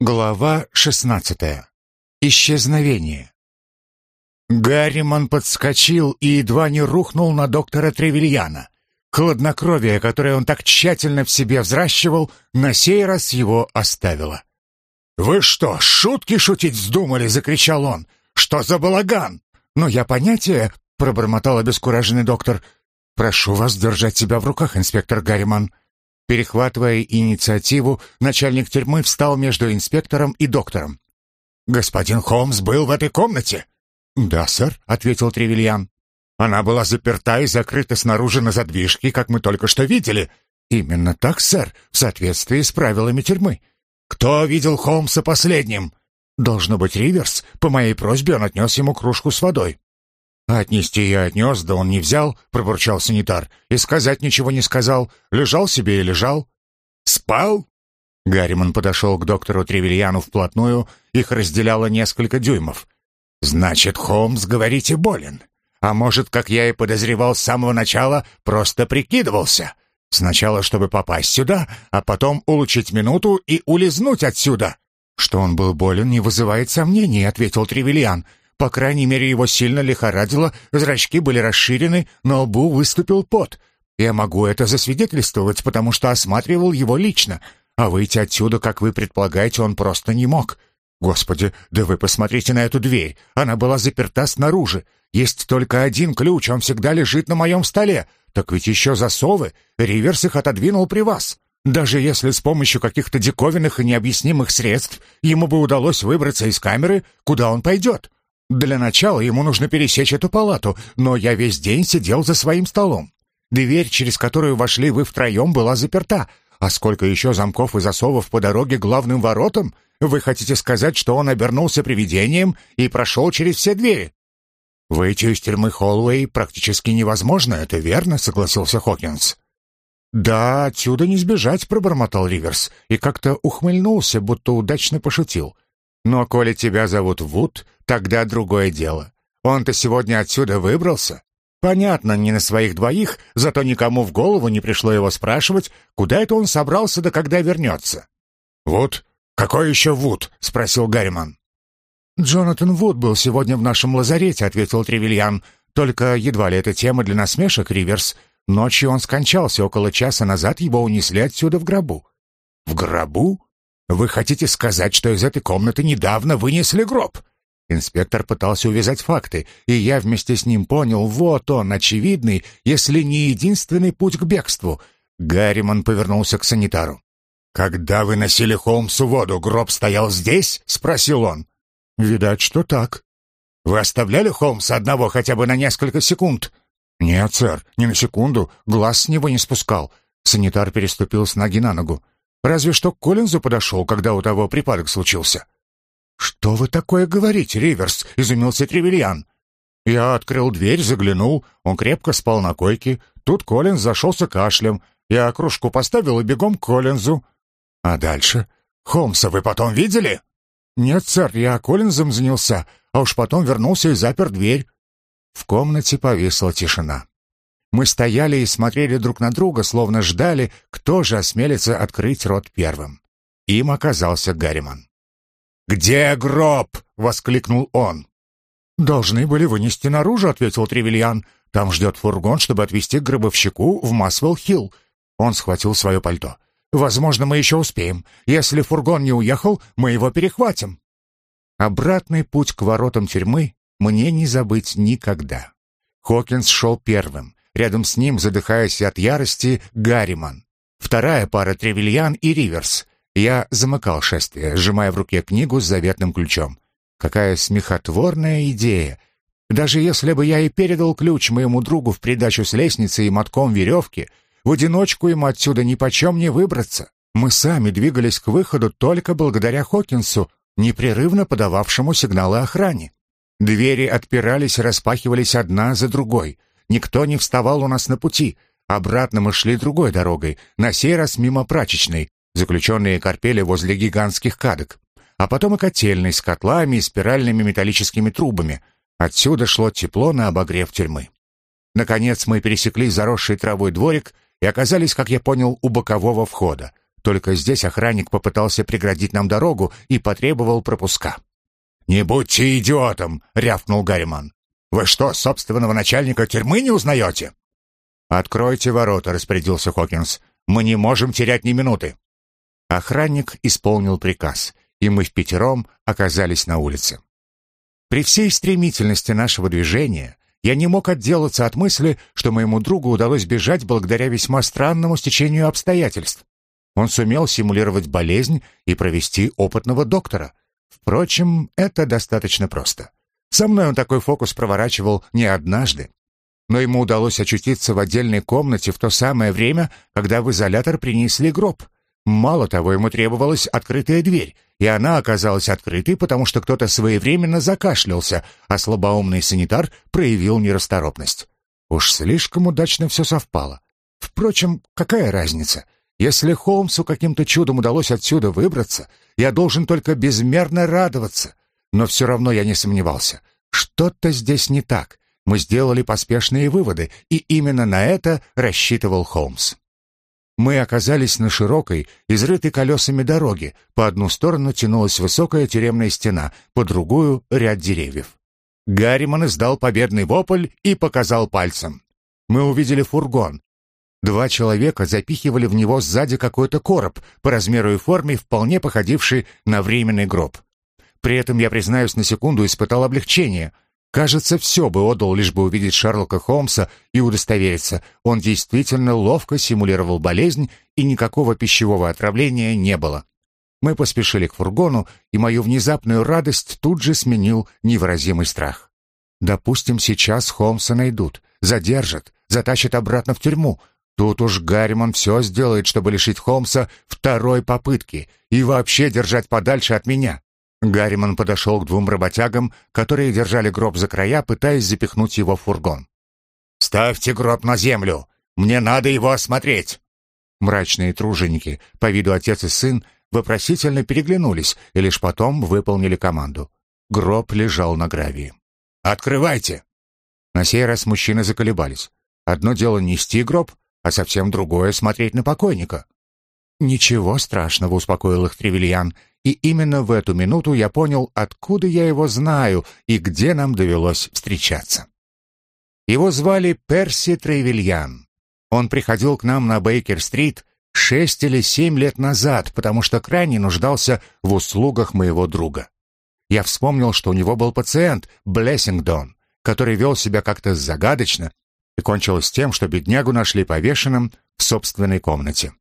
Глава 16. Исчезновение. Гарриман подскочил и едва не рухнул на доктора Тревельяна. Хладнокровие, которое он так тщательно в себе взращивал, на сей раз его оставило. «Вы что, шутки шутить вздумали?» — закричал он. «Что за балаган?» «Но я понятия...» — пробормотал обескураженный доктор. «Прошу вас держать себя в руках, инспектор Гарриман». Перехватывая инициативу, начальник тюрьмы встал между инспектором и доктором. «Господин Холмс был в этой комнате?» «Да, сэр», — ответил Тревельян. «Она была заперта и закрыта снаружи на задвижке, как мы только что видели». «Именно так, сэр, в соответствии с правилами тюрьмы». «Кто видел Холмса последним?» «Должно быть Риверс. По моей просьбе он отнес ему кружку с водой». Отнести я отнес, да он не взял, пробурчал санитар. И сказать ничего не сказал. Лежал себе и лежал. Спал? Гарриман подошел к доктору Тревельяну вплотную, их разделяло несколько дюймов. «Значит, Холмс, говорите, болен. А может, как я и подозревал с самого начала, просто прикидывался. Сначала, чтобы попасть сюда, а потом улучшить минуту и улизнуть отсюда». «Что он был болен, не вызывает сомнений», — ответил Тревельян. По крайней мере, его сильно лихорадило, зрачки были расширены, на лбу выступил пот. Я могу это засвидетельствовать, потому что осматривал его лично. А выйти отсюда, как вы предполагаете, он просто не мог. Господи, да вы посмотрите на эту дверь. Она была заперта снаружи. Есть только один ключ, он всегда лежит на моем столе. Так ведь еще засовы. Риверс их отодвинул при вас. Даже если с помощью каких-то диковинных и необъяснимых средств ему бы удалось выбраться из камеры, куда он пойдет? Для начала ему нужно пересечь эту палату, но я весь день сидел за своим столом. Дверь, через которую вошли вы втроем, была заперта. А сколько еще замков и засовов по дороге главным воротам? Вы хотите сказать, что он обернулся привидением и прошел через все двери? Выйти из тюрьмы Холлоуэй практически невозможно, это верно, согласился Хокинс. Да, отсюда не сбежать, пробормотал Риверс и как-то ухмыльнулся, будто удачно пошутил. Но коли тебя зовут Вуд, тогда другое дело. Он-то сегодня отсюда выбрался. Понятно, не на своих двоих, зато никому в голову не пришло его спрашивать, куда это он собрался да когда вернется. «Вуд? Какой еще Вуд?» — спросил Гарриман. «Джонатан Вуд был сегодня в нашем лазарете», — ответил Тревельян. «Только едва ли это тема для насмешек, Риверс. Ночью он скончался, около часа назад его унесли отсюда в гробу». «В гробу? Вы хотите сказать, что из этой комнаты недавно вынесли гроб?» Инспектор пытался увязать факты, и я вместе с ним понял, вот он, очевидный, если не единственный путь к бегству. Гарриман повернулся к санитару. «Когда вы носили Холмсу воду, гроб стоял здесь?» — спросил он. «Видать, что так». «Вы оставляли Холмса одного хотя бы на несколько секунд?» «Нет, сэр, ни на секунду. Глаз с него не спускал». Санитар переступил с ноги на ногу. Разве что к Коллинзу подошел, когда у того припадок случился. «Что вы такое говорите, Риверс?» — изумился Тревельян. Я открыл дверь, заглянул. Он крепко спал на койке. Тут Коллинз зашелся кашлем. Я кружку поставил и бегом к Коллинзу. А дальше? Холмса вы потом видели? Нет, сэр, я Коллинзом занялся, а уж потом вернулся и запер дверь. В комнате повисла тишина. Мы стояли и смотрели друг на друга, словно ждали, кто же осмелится открыть рот первым. Им оказался Гарриман. «Где гроб?» — воскликнул он. «Должны были вынести наружу», — ответил Тревельян. «Там ждет фургон, чтобы отвезти гробовщику в Масвелл-Хилл». Он схватил свое пальто. «Возможно, мы еще успеем. Если фургон не уехал, мы его перехватим». Обратный путь к воротам тюрьмы мне не забыть никогда. Хокинс шел первым. Рядом с ним, задыхаясь от ярости, Гарриман. Вторая пара Тревельян и Риверс. Я замыкал шествие, сжимая в руке книгу с заветным ключом. Какая смехотворная идея! Даже если бы я и передал ключ моему другу в придачу с лестницы и мотком веревки, в одиночку ему отсюда ни почем не выбраться. Мы сами двигались к выходу только благодаря Хокинсу, непрерывно подававшему сигналы охране. Двери отпирались и распахивались одна за другой — Никто не вставал у нас на пути. Обратно мы шли другой дорогой, на сей раз мимо прачечной. Заключенные корпели возле гигантских кадок. А потом и котельной с котлами и спиральными металлическими трубами. Отсюда шло тепло на обогрев тюрьмы. Наконец мы пересекли заросший травой дворик и оказались, как я понял, у бокового входа. только здесь охранник попытался преградить нам дорогу и потребовал пропуска. «Не будьте идиотом!» — рявкнул Гарриман. «Вы что, собственного начальника тюрьмы не узнаете?» «Откройте ворота», — распорядился Хокинс. «Мы не можем терять ни минуты». Охранник исполнил приказ, и мы в пятером оказались на улице. При всей стремительности нашего движения я не мог отделаться от мысли, что моему другу удалось бежать благодаря весьма странному стечению обстоятельств. Он сумел симулировать болезнь и провести опытного доктора. Впрочем, это достаточно просто. Со мной он такой фокус проворачивал не однажды. Но ему удалось очутиться в отдельной комнате в то самое время, когда в изолятор принесли гроб. Мало того, ему требовалась открытая дверь, и она оказалась открытой, потому что кто-то своевременно закашлялся, а слабоумный санитар проявил нерасторопность. Уж слишком удачно все совпало. Впрочем, какая разница? Если Холмсу каким-то чудом удалось отсюда выбраться, я должен только безмерно радоваться. Но все равно я не сомневался. Что-то здесь не так. Мы сделали поспешные выводы, и именно на это рассчитывал Холмс. Мы оказались на широкой, изрытой колесами дороге. По одну сторону тянулась высокая тюремная стена, по другую — ряд деревьев. Гарриман издал победный вопль и показал пальцем. Мы увидели фургон, Два человека запихивали в него сзади какой-то короб, по размеру и форме вполне походивший на временный гроб. При этом я, признаюсь, на секунду испытал облегчение. Кажется, все бы отдал, лишь бы увидеть Шерлока Холмса и удостовериться. Он действительно ловко симулировал болезнь, и никакого пищевого отравления не было. Мы поспешили к фургону, и мою внезапную радость тут же сменил невыразимый страх. Допустим, сейчас Холмса найдут, задержат, затащат обратно в тюрьму — Тут уж Гарриман все сделает, чтобы лишить Холмса второй попытки и вообще держать подальше от меня. Гарриман подошел к двум работягам, которые держали гроб за края, пытаясь запихнуть его в фургон. «Ставьте гроб на землю! Мне надо его осмотреть!» Мрачные труженики, по виду отец и сын, вопросительно переглянулись и лишь потом выполнили команду. Гроб лежал на гравии. «Открывайте!» На сей раз мужчины заколебались. Одно дело нести гроб, а совсем другое — смотреть на покойника. «Ничего страшного», — успокоил их Тревельян, и именно в эту минуту я понял, откуда я его знаю и где нам довелось встречаться. Его звали Перси Тревельян. Он приходил к нам на Бейкер-стрит шесть или семь лет назад, потому что крайне нуждался в услугах моего друга. Я вспомнил, что у него был пациент, Блессингдон, который вел себя как-то загадочно и кончилось тем, что беднягу нашли повешенным в собственной комнате.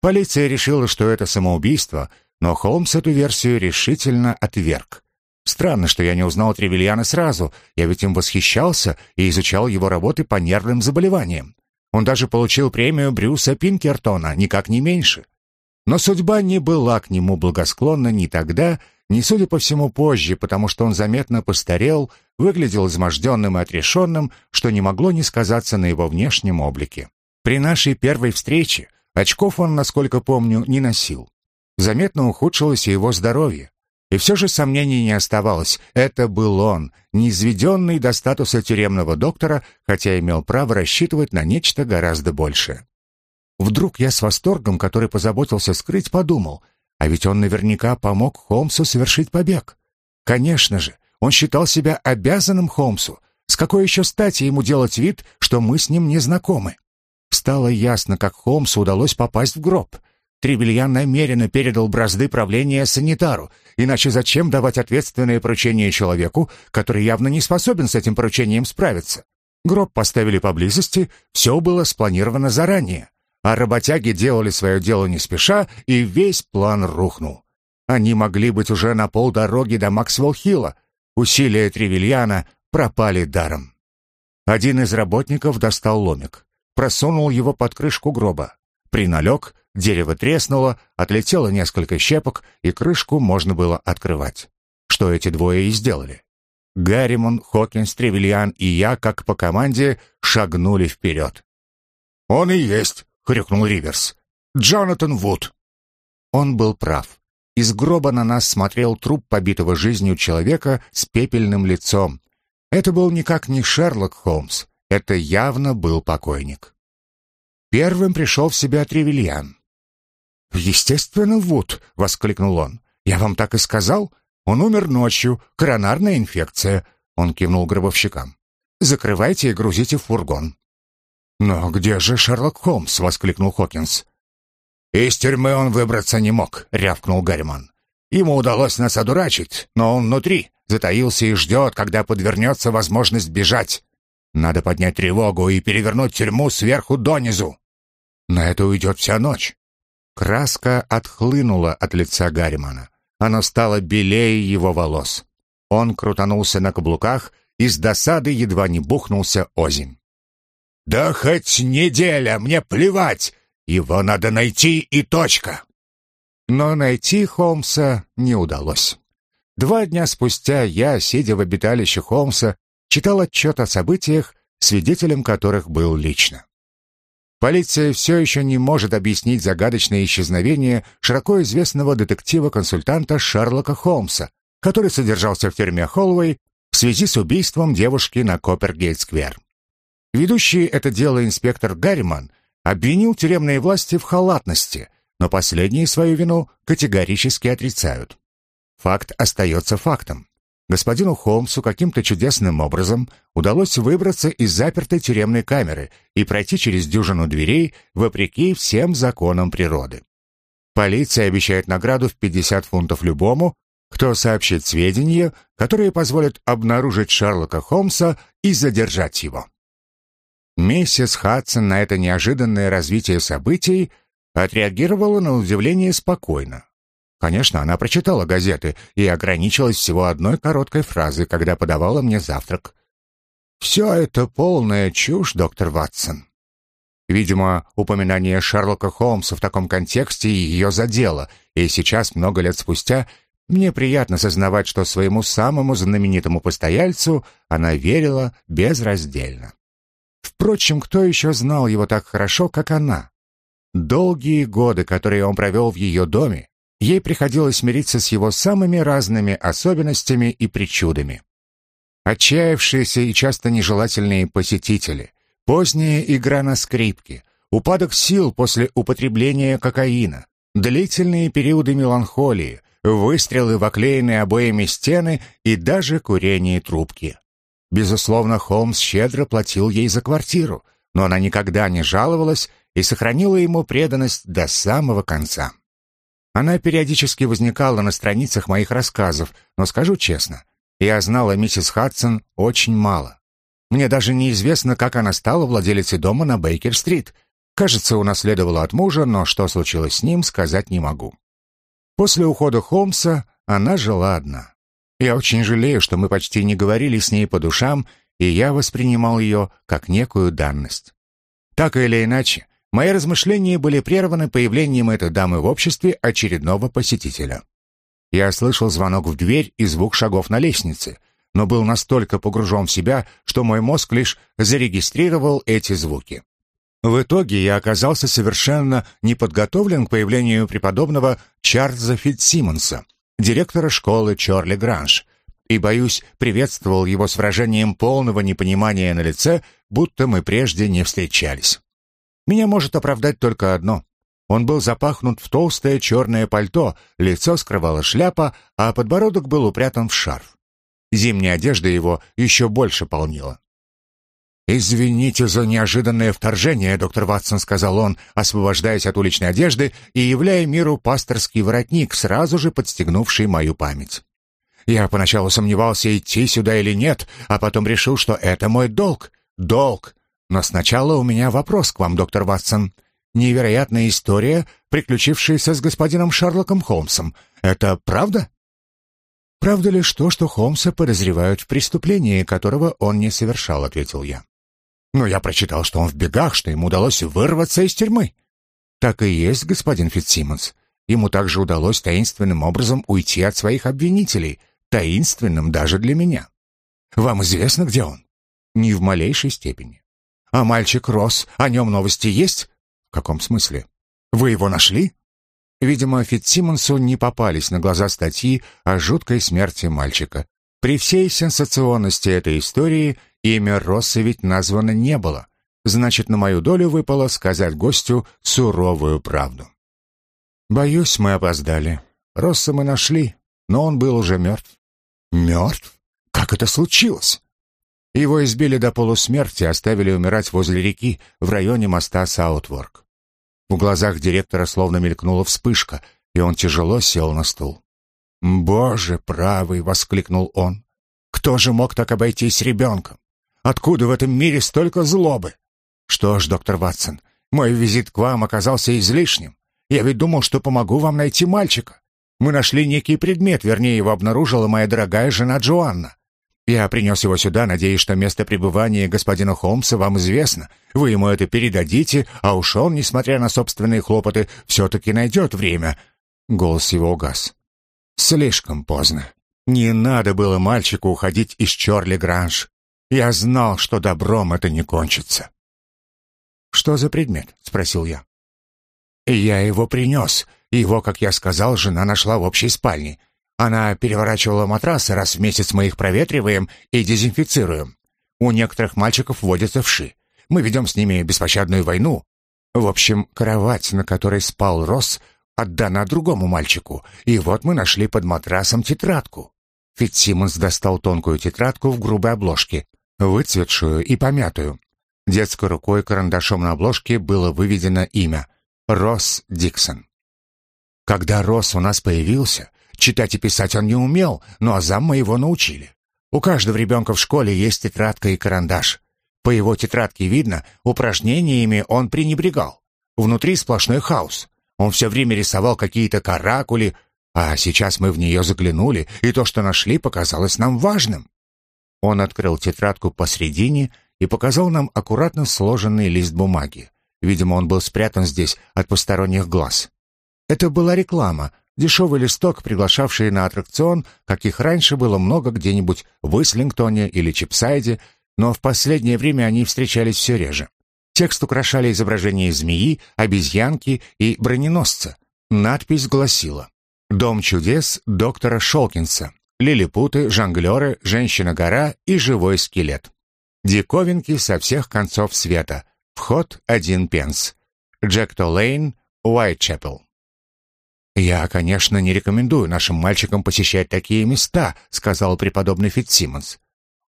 Полиция решила, что это самоубийство, но Холмс эту версию решительно отверг. Странно, что я не узнал Тревельяна сразу, я ведь им восхищался и изучал его работы по нервным заболеваниям. Он даже получил премию Брюса Пинкертона, никак не меньше. Но судьба не была к нему благосклонна ни тогда, ни, судя по всему, позже, потому что он заметно постарел, выглядел изможденным и отрешенным, что не могло не сказаться на его внешнем облике. При нашей первой встрече очков он, насколько помню, не носил. Заметно ухудшилось его здоровье. И все же сомнений не оставалось. Это был он, неизведенный до статуса тюремного доктора, хотя имел право рассчитывать на нечто гораздо большее. Вдруг я с восторгом, который позаботился скрыть, подумал — а ведь он наверняка помог Холмсу совершить побег. Конечно же, он считал себя обязанным Холмсу. С какой еще стати ему делать вид, что мы с ним не знакомы? Стало ясно, как Холмсу удалось попасть в гроб. Тревельян намеренно передал бразды правления санитару, иначе зачем давать ответственное поручение человеку, который явно не способен с этим поручением справиться? Гроб поставили поблизости, все было спланировано заранее а работяги делали свое дело не спеша, и весь план рухнул. Они могли быть уже на полдороги до Максвелл-Хилла. Усилия Тревельяна пропали даром. Один из работников достал ломик, просунул его под крышку гроба. Приналег, дерево треснуло, отлетело несколько щепок, и крышку можно было открывать. Что эти двое и сделали. Гарримон, Хокинс, Тревельян и я, как по команде, шагнули вперед. «Он и есть!» — хрюкнул Риверс. «Джонатан Вуд!» Он был прав. Из гроба на нас смотрел труп побитого жизнью человека с пепельным лицом. Это был никак не Шерлок Холмс. Это явно был покойник. Первым пришел в себя Тревельян. «Естественно, Вуд!» — воскликнул он. «Я вам так и сказал. Он умер ночью, коронарная инфекция». Он кивнул гробовщикам. «Закрывайте и грузите в фургон». «Но где же Шерлок Холмс?» — воскликнул Хокинс. «Из тюрьмы он выбраться не мог», — рявкнул Гарриман. «Ему удалось нас одурачить, но он внутри, затаился и ждет, когда подвернется возможность бежать. Надо поднять тревогу и перевернуть тюрьму сверху донизу. На это уйдет вся ночь». Краска отхлынула от лица Гарримана. Оно стало белее его волос. Он крутанулся на каблуках и с досады едва не бухнулся озимь. «Да хоть неделя, мне плевать! Его надо найти и точка!» Но найти Холмса не удалось. Два дня спустя я, сидя в обиталище Холмса, читал отчет о событиях, свидетелем которых был лично. Полиция все еще не может объяснить загадочное исчезновение широко известного детектива-консультанта Шерлока Холмса, который содержался в тюрьме Холлоуэй в связи с убийством девушки на Коппергейт-сквер. Ведущий это дело инспектор Гарриман обвинил тюремные власти в халатности, но последние свою вину категорически отрицают. Факт остается фактом. Господину Холмсу каким-то чудесным образом удалось выбраться из запертой тюремной камеры и пройти через дюжину дверей вопреки всем законам природы. Полиция обещает награду в 50 фунтов любому, кто сообщит сведения, которые позволят обнаружить Шерлока Холмса и задержать его. Миссис Хадсон на это неожиданное развитие событий отреагировала на удивление спокойно. Конечно, она прочитала газеты и ограничилась всего одной короткой фразой, когда подавала мне завтрак. «Все это полная чушь, доктор Ватсон». Видимо, упоминание Шерлока Холмса в таком контексте ее задело, и сейчас, много лет спустя, мне приятно сознавать, что своему самому знаменитому постояльцу она верила безраздельно. Впрочем, кто еще знал его так хорошо, как она? Долгие годы, которые он провел в ее доме, ей приходилось смириться с его самыми разными особенностями и причудами. Отчаявшиеся и часто нежелательные посетители, поздняя игра на скрипке, упадок сил после употребления кокаина, длительные периоды меланхолии, выстрелы в оклеенные обоями стены и даже курение трубки. Безусловно, Холмс щедро платил ей за квартиру, но она никогда не жаловалась и сохранила ему преданность до самого конца. Она периодически возникала на страницах моих рассказов, но скажу честно, я знала миссис Хадсон очень мало. Мне даже неизвестно, как она стала владелицей дома на Бейкер-стрит. Кажется, унаследовала от мужа, но что случилось с ним, сказать не могу. После ухода Холмса она жила одна. Я очень жалею, что мы почти не говорили с ней по душам, и я воспринимал ее как некую данность. Так или иначе, мои размышления были прерваны появлением этой дамы в обществе очередного посетителя. Я слышал звонок в дверь и звук шагов на лестнице, но был настолько погружен в себя, что мой мозг лишь зарегистрировал эти звуки. В итоге я оказался совершенно неподготовлен к появлению преподобного Чарльза Фитцсимонса, директора школы Чорли Гранж, и, боюсь, приветствовал его с выражением полного непонимания на лице, будто мы прежде не встречались. Меня может оправдать только одно. Он был запахнут в толстое черное пальто, лицо скрывала шляпа, а подбородок был упрятан в шарф. Зимняя одежда его еще больше полнила. «Извините за неожиданное вторжение, доктор Ватсон», — сказал он, освобождаясь от уличной одежды и являя миру пасторский воротник, сразу же подстегнувший мою память. «Я поначалу сомневался, идти сюда или нет, а потом решил, что это мой долг. Долг! Но сначала у меня вопрос к вам, доктор Ватсон. Невероятная история, приключившаяся с господином Шерлоком Холмсом. Это правда?» «Правда ли то, что Холмса подозревают в преступлении, которого он не совершал?» — ответил я. Но я прочитал, что он в бегах, что ему удалось вырваться из тюрьмы. Так и есть, господин Фитцсимонс. Ему также удалось таинственным образом уйти от своих обвинителей, таинственным даже для меня. Вам известно, где он? Ни в малейшей степени. А мальчик рос, о нем новости есть? В каком смысле? Вы его нашли? Видимо, Фитцсимонсу не попались на глаза статьи о жуткой смерти мальчика. При всей сенсационности этой истории Имя Росса ведь названо не было. Значит, на мою долю выпало сказать гостю суровую правду. Боюсь, мы опоздали. Росса мы нашли, но он был уже мертв. Мертв? Как это случилось? Его избили до полусмерти, оставили умирать возле реки в районе моста Саутворк. В глазах директора словно мелькнула вспышка, и он тяжело сел на стул. «Боже правый!» — воскликнул он. «Кто же мог так обойтись ребенком? Откуда в этом мире столько злобы? Что ж, доктор Ватсон, мой визит к вам оказался излишним. Я ведь думал, что помогу вам найти мальчика. Мы нашли некий предмет, вернее, его обнаружила моя дорогая жена Джоанна. Я принес его сюда, надеясь, что место пребывания господина Холмса вам известно. Вы ему это передадите, а уж он, несмотря на собственные хлопоты, все-таки найдет время». Голос его угас. «Слишком поздно. Не надо было мальчику уходить из Чорли Гранж. Я знал, что добром это не кончится». «Что за предмет?» — спросил я. «Я его принес. Его, как я сказал, жена нашла в общей спальне. Она переворачивала матрасы, раз в месяц мы их проветриваем и дезинфицируем. У некоторых мальчиков водятся вши. Мы ведем с ними беспощадную войну. В общем, кровать, на которой спал Росс, отдана другому мальчику, и вот мы нашли под матрасом тетрадку. Фитсимонс достал тонкую тетрадку в грубой обложке, выцветшую и помятую. Детской рукой карандашом на обложке было выведено имя — Росс Диксон. Когда Росс у нас появился, Читать и писать он не умел, но азам мы его научили. У каждого ребенка в школе есть тетрадка и карандаш. По его тетрадке видно, упражнениями он пренебрегал. Внутри сплошной хаос. Он все время рисовал какие-то каракули, а сейчас мы в нее заглянули, и то, что нашли, показалось нам важным. Он открыл тетрадку посредине и показал нам аккуратно сложенный лист бумаги. Видимо, он был спрятан здесь от посторонних глаз. Это была реклама, Дешевый листок, приглашавший на аттракцион, каких раньше было много где-нибудь в Ислингтоне или Чипсайде, но в последнее время они встречались все реже. Текст украшали изображения змеи, обезьянки и броненосца. Надпись гласила «Дом чудес доктора Шолкинса. Лилипуты, жонглеры, женщина-гора и живой скелет. Диковинки со всех концов света. Вход один пенс. Джек Толейн, Уайтчепел». «Я, конечно, не рекомендую нашим мальчикам посещать такие места», — сказал преподобный Фитсимонс.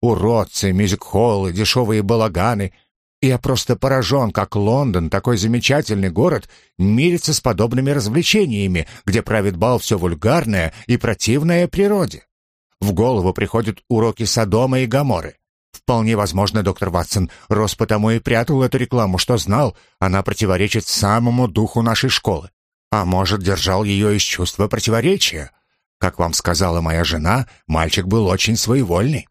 «Уродцы, мюзик-холлы, дешевые балаганы. Я просто поражен, как Лондон, такой замечательный город, мирится с подобными развлечениями, где правит бал все вульгарное и противное природе. В голову приходят уроки Содома и Гоморры. Вполне возможно, доктор Ватсон, Рос потому и прятал эту рекламу, что знал, она противоречит самому духу нашей школы. А может, держал ее из чувства противоречия? Как вам сказала моя жена, мальчик был очень своевольный.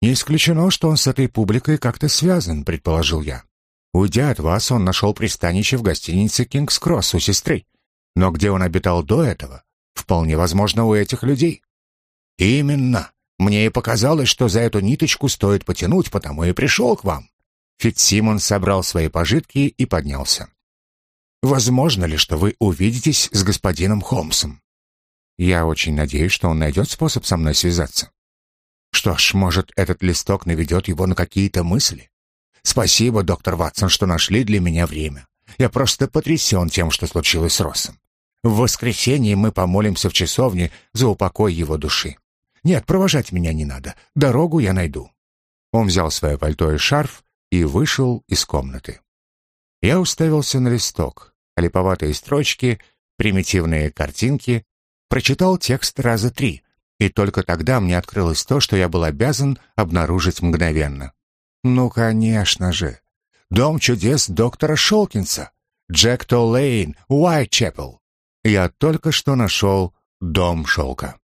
Не исключено, что он с этой публикой как-то связан, предположил я. Уйдя от вас, он нашел пристанище в гостинице «Кингс-Кросс» у сестры. Но где он обитал до этого? Вполне возможно, у этих людей. Именно. Мне и показалось, что за эту ниточку стоит потянуть, потому и пришел к вам. Фитсимон собрал свои пожитки и поднялся. Возможно ли, что вы увидитесь с господином Холмсом? Я очень надеюсь, что он найдет способ со мной связаться. Что ж, может, этот листок наведет его на какие-то мысли? Спасибо, доктор Ватсон, что нашли для меня время. Я просто потрясен тем, что случилось с Россом. В воскресенье мы помолимся в часовне за упокой его души. Нет, провожать меня не надо. Дорогу я найду. Он взял свое пальто и шарф и вышел из комнаты. Я уставился на листок липоватые строчки, примитивные картинки, прочитал текст раза три, и только тогда мне открылось то, что я был обязан обнаружить мгновенно. Ну, конечно же. Дом чудес доктора Шолкинса. Джек Толлейн, Уайтчепел. Я только что нашел дом шелка.